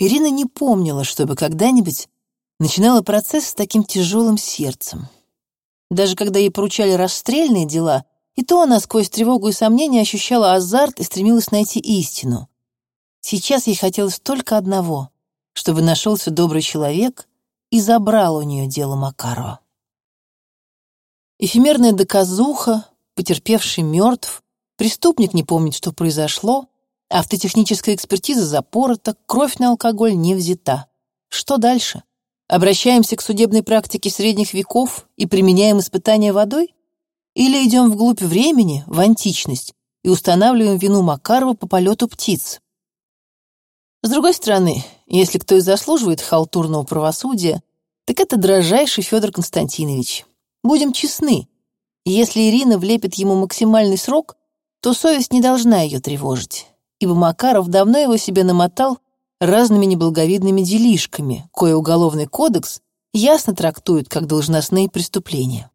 Ирина не помнила, чтобы когда-нибудь начинала процесс с таким тяжелым сердцем. Даже когда ей поручали расстрельные дела, и то она сквозь тревогу и сомнения ощущала азарт и стремилась найти истину. Сейчас ей хотелось только одного, чтобы нашелся добрый человек и забрал у нее дело Макарова. Эфемерная доказуха, потерпевший мертв, преступник не помнит, что произошло, автотехническая экспертиза запорота, кровь на алкоголь не взята. Что дальше? Обращаемся к судебной практике средних веков и применяем испытания водой? Или идем вглубь времени, в античность, и устанавливаем вину Макарова по полету птиц? С другой стороны, если кто и заслуживает халтурного правосудия, так это дрожайший Федор Константинович. Будем честны, если Ирина влепит ему максимальный срок, то совесть не должна ее тревожить, ибо Макаров давно его себе намотал разными неблаговидными делишками, кое уголовный кодекс ясно трактует как должностные преступления.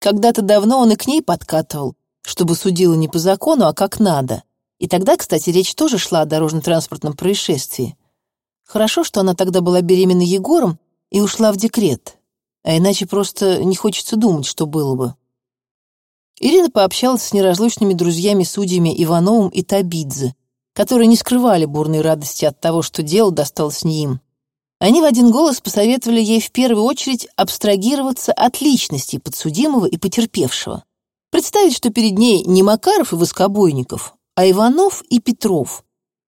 Когда-то давно он и к ней подкатывал, чтобы судила не по закону, а как надо. И тогда, кстати, речь тоже шла о дорожно-транспортном происшествии. Хорошо, что она тогда была беременна Егором и ушла в декрет, а иначе просто не хочется думать, что было бы. Ирина пообщалась с неразлучными друзьями-судьями Ивановым и Табидзе, которые не скрывали бурной радости от того, что дело досталось не им. Они в один голос посоветовали ей в первую очередь абстрагироваться от личностей подсудимого и потерпевшего. Представить, что перед ней не Макаров и Воскобойников, а Иванов и Петров.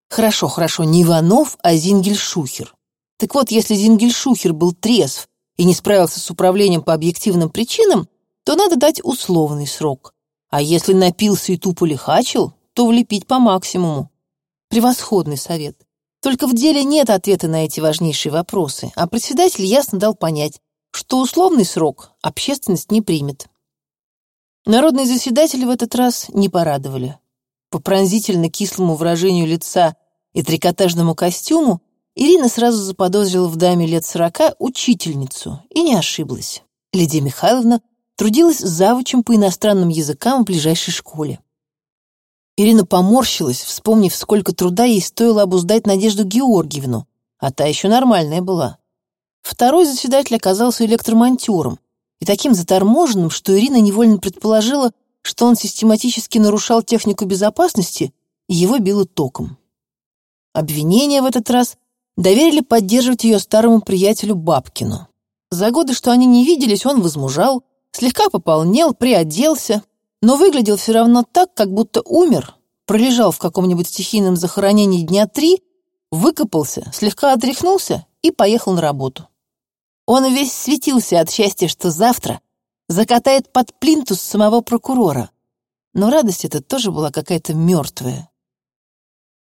Хорошо, хорошо, не Иванов, а Зингельшухер. Так вот, если Зингельшухер был трезв и не справился с управлением по объективным причинам, то надо дать условный срок. А если напился и тупо лихачил, то влепить по максимуму. Превосходный совет. Только в деле нет ответа на эти важнейшие вопросы, а председатель ясно дал понять, что условный срок общественность не примет. Народные заседатели в этот раз не порадовали. По пронзительно кислому выражению лица и трикотажному костюму Ирина сразу заподозрила в даме лет сорока учительницу и не ошиблась. Лидия Михайловна трудилась завучем по иностранным языкам в ближайшей школе. Ирина поморщилась, вспомнив, сколько труда ей стоило обуздать Надежду Георгиевну, а та еще нормальная была. Второй заседатель оказался электромонтером и таким заторможенным, что Ирина невольно предположила, что он систематически нарушал технику безопасности и его било током. Обвинения в этот раз доверили поддерживать ее старому приятелю Бабкину. За годы, что они не виделись, он возмужал, слегка пополнел, приоделся, но выглядел все равно так, как будто умер, пролежал в каком-нибудь стихийном захоронении дня три, выкопался, слегка отряхнулся и поехал на работу. Он весь светился от счастья, что завтра закатает под плинтус самого прокурора. Но радость эта тоже была какая-то мертвая.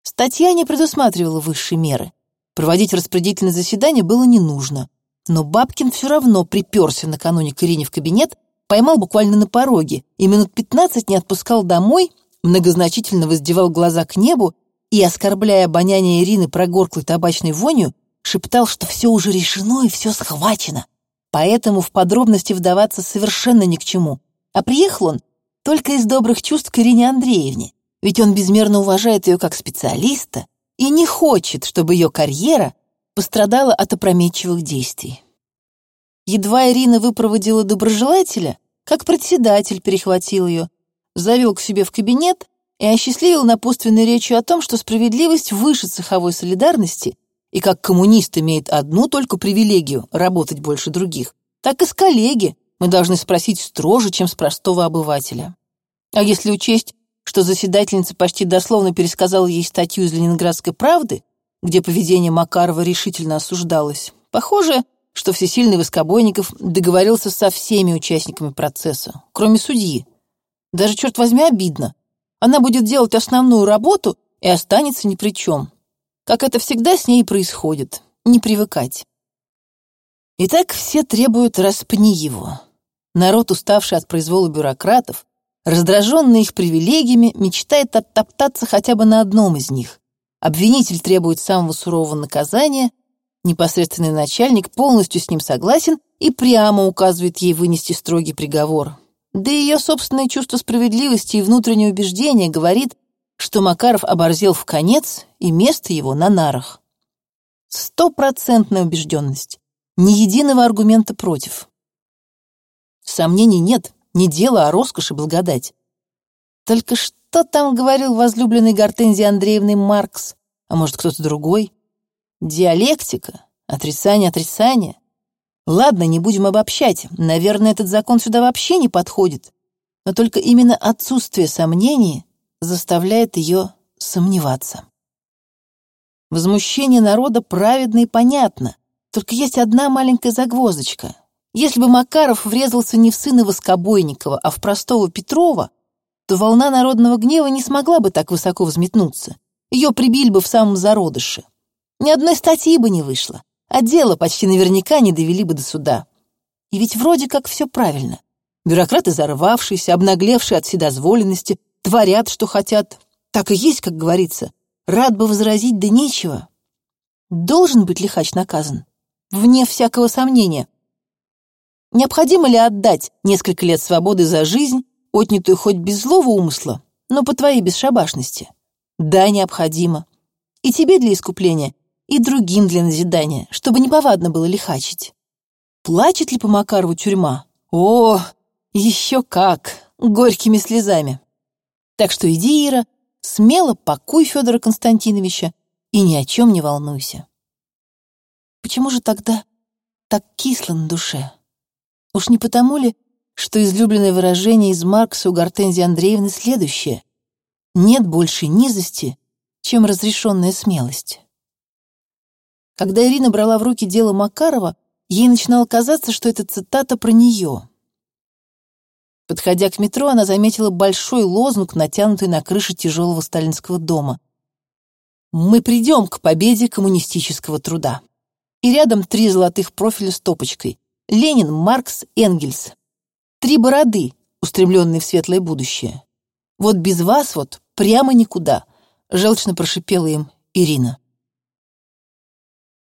Статья не предусматривала высшей меры. Проводить распределительное заседание было не нужно. Но Бабкин все равно приперся накануне к Ирине в кабинет поймал буквально на пороге и минут пятнадцать не отпускал домой, многозначительно воздевал глаза к небу и, оскорбляя обоняние Ирины прогорклой табачной вонью, шептал, что все уже решено и все схвачено. Поэтому в подробности вдаваться совершенно ни к чему. А приехал он только из добрых чувств к Ирине Андреевне, ведь он безмерно уважает ее как специалиста и не хочет, чтобы ее карьера пострадала от опрометчивых действий. Едва Ирина выпроводила доброжелателя, как председатель перехватил ее, завел к себе в кабинет и осчастливил напутственной речью о том, что справедливость выше цеховой солидарности и как коммунист имеет одну только привилегию — работать больше других, так и с коллеги мы должны спросить строже, чем с простого обывателя. А если учесть, что заседательница почти дословно пересказала ей статью из «Ленинградской правды», где поведение Макарова решительно осуждалось, похоже, что всесильный Воскобойников договорился со всеми участниками процесса, кроме судьи. Даже, черт возьми, обидно. Она будет делать основную работу и останется ни при чем. Как это всегда с ней происходит. Не привыкать. Итак, все требуют «распни его». Народ, уставший от произвола бюрократов, раздраженный их привилегиями, мечтает оттоптаться хотя бы на одном из них. Обвинитель требует самого сурового наказания, Непосредственный начальник полностью с ним согласен и прямо указывает ей вынести строгий приговор. Да и ее собственное чувство справедливости и внутреннее убеждение говорит, что Макаров оборзел в конец и место его на нарах. Стопроцентная убежденность. Ни единого аргумента против. Сомнений нет, не дело, а роскошь и благодать. Только что там говорил возлюбленный Гортензии Андреевны Маркс? А может, кто-то другой? Диалектика, отрицание, отрицание. Ладно, не будем обобщать. Наверное, этот закон сюда вообще не подходит. Но только именно отсутствие сомнений заставляет ее сомневаться. Возмущение народа праведно и понятно. Только есть одна маленькая загвоздочка. Если бы Макаров врезался не в сына Воскобойникова, а в простого Петрова, то волна народного гнева не смогла бы так высоко взметнуться. Ее прибили бы в самом зародыше. Ни одной статьи бы не вышло, а дело почти наверняка не довели бы до суда. И ведь вроде как все правильно. Бюрократы зарвавшиеся, обнаглевшие от вседозволенности, творят, что хотят. Так и есть, как говорится. Рад бы возразить, да нечего. Должен быть лихач наказан. Вне всякого сомнения. Необходимо ли отдать несколько лет свободы за жизнь, отнятую хоть без злого умысла, но по твоей бесшабашности? Да, необходимо. И тебе для искупления, и другим для назидания, чтобы неповадно было лихачить. Плачет ли по Макарову тюрьма? О, еще как, горькими слезами. Так что иди, Ира, смело пакуй Федора Константиновича и ни о чем не волнуйся. Почему же тогда так кисло на душе? Уж не потому ли, что излюбленное выражение из Маркса у Гортензии Андреевны следующее «нет больше низости, чем разрешенная смелость». Когда Ирина брала в руки дело Макарова, ей начинало казаться, что это цитата про нее. Подходя к метро, она заметила большой лозунг, натянутый на крыше тяжелого сталинского дома. «Мы придем к победе коммунистического труда». И рядом три золотых профиля с топочкой. Ленин, Маркс, Энгельс. Три бороды, устремленные в светлое будущее. Вот без вас вот прямо никуда, желчно прошипела им Ирина.